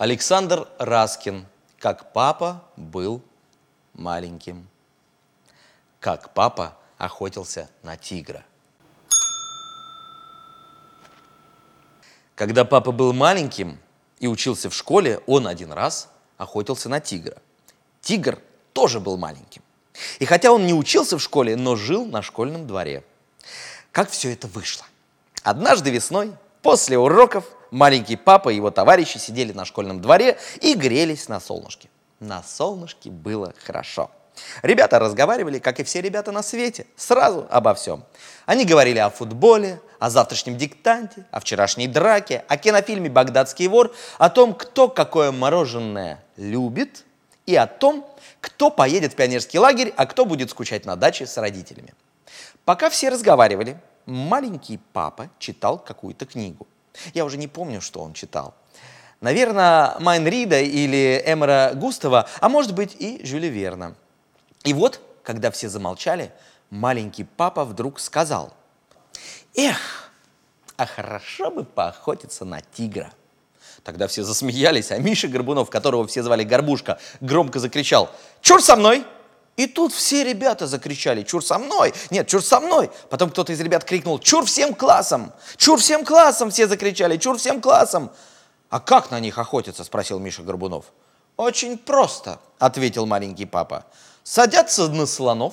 Александр Раскин. Как папа был маленьким. Как папа охотился на тигра. Когда папа был маленьким и учился в школе, он один раз охотился на тигра. Тигр тоже был маленьким. И хотя он не учился в школе, но жил на школьном дворе. Как все это вышло? Однажды весной, после уроков, маленький папа и его товарищи сидели на школьном дворе и грелись на солнышке. На солнышке было хорошо. Ребята разговаривали, как и все ребята на свете, сразу обо всем. Они говорили о футболе, о завтрашнем диктанте, о вчерашней драке, о кинофильме «Багдадский вор», о том, кто какое мороженое любит, и о том, кто поедет в пионерский лагерь, а кто будет скучать на даче с родителями. Пока все разговаривали, маленький папа читал какую-то книгу. Я уже не помню, что он читал. Наверное, Майн Рида или Эмера Густава, а может быть и Жюля Верна. И вот, когда все замолчали, маленький папа вдруг сказал, «Эх, а хорошо бы поохотиться на тигра». Тогда все засмеялись, а Миша Горбунов, которого все звали Горбушка, громко закричал «Чур со мной!» И тут все ребята закричали «Чур со мной!» Нет, чур со мной! Потом кто-то из ребят крикнул «Чур всем классом!» «Чур всем классом!» Все закричали «Чур всем классом!» «А как на них охотятся?» – спросил Миша Горбунов. «Очень просто», – ответил маленький папа. «Садятся на слонов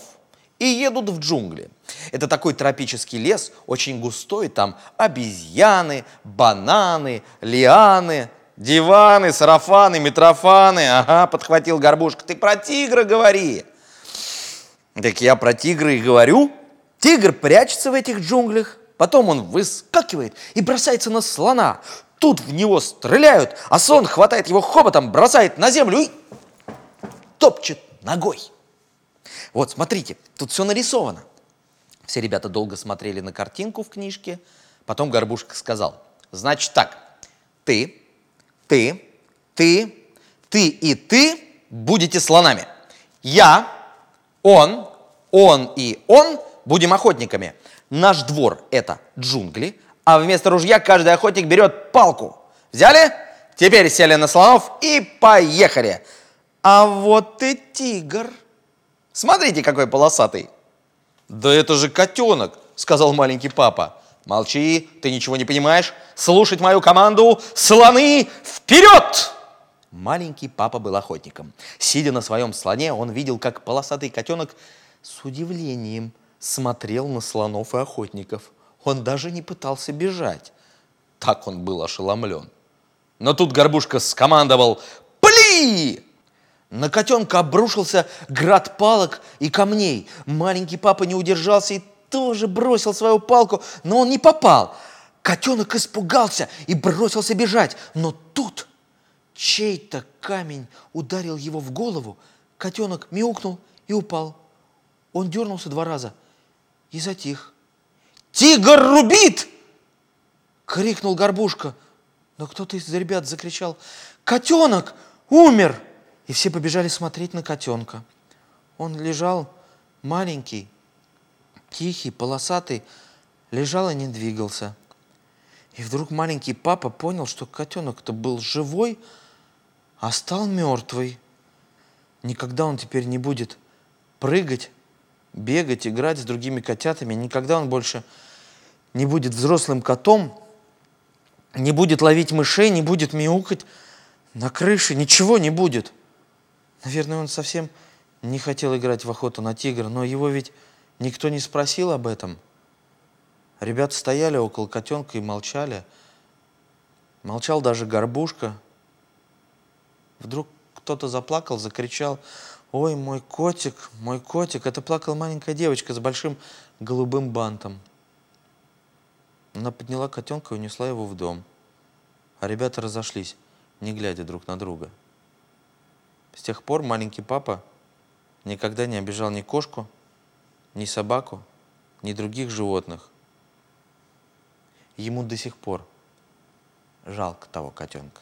и едут в джунгли. Это такой тропический лес, очень густой, там обезьяны, бананы, лианы, диваны, сарафаны, митрофаны. Ага, подхватил Горбушка, ты про тигра говори». Так я про тигра и говорю. Тигр прячется в этих джунглях, потом он выскакивает и бросается на слона. Тут в него стреляют, а слон хватает его хоботом, бросает на землю и топчет ногой. Вот, смотрите, тут все нарисовано. Все ребята долго смотрели на картинку в книжке. Потом Горбушка сказал, значит так, ты, ты, ты, ты и ты будете слонами. Я, он, он и он будем охотниками. Наш двор – это джунгли, а вместо ружья каждый охотник берет палку. Взяли? Теперь сели на слонов и поехали. А вот и тигр. Смотрите, какой полосатый. Да это же котенок, сказал маленький папа. Молчи, ты ничего не понимаешь. Слушать мою команду. Слоны вперед! Маленький папа был охотником. Сидя на своем слоне, он видел, как полосатый котенок с удивлением смотрел на слонов и охотников. Он даже не пытался бежать. Так он был ошеломлен. Но тут Горбушка скомандовал «Пли!» На котенка обрушился град палок и камней. Маленький папа не удержался и тоже бросил свою палку, но он не попал. Котенок испугался и бросился бежать. Но тут чей-то камень ударил его в голову. Котенок мяукнул и упал. Он дернулся два раза и затих. «Тигр рубит!» — крикнул Горбушка. Но кто-то из ребят закричал «Котенок умер!» И все побежали смотреть на котенка. Он лежал маленький, тихий, полосатый, лежал и не двигался. И вдруг маленький папа понял, что котенок-то был живой, а стал мертвый. Никогда он теперь не будет прыгать, бегать, играть с другими котятами. Никогда он больше не будет взрослым котом, не будет ловить мышей, не будет мяукать на крыше, ничего не будет. Наверное, он совсем не хотел играть в охоту на тигра, но его ведь никто не спросил об этом. Ребята стояли около котенка и молчали. Молчал даже горбушка. Вдруг кто-то заплакал, закричал, «Ой, мой котик, мой котик!» Это плакала маленькая девочка с большим голубым бантом. Она подняла котенка и унесла его в дом. А ребята разошлись, не глядя друг на друга. С тех пор маленький папа никогда не обижал ни кошку, ни собаку, ни других животных. Ему до сих пор жалко того котенка.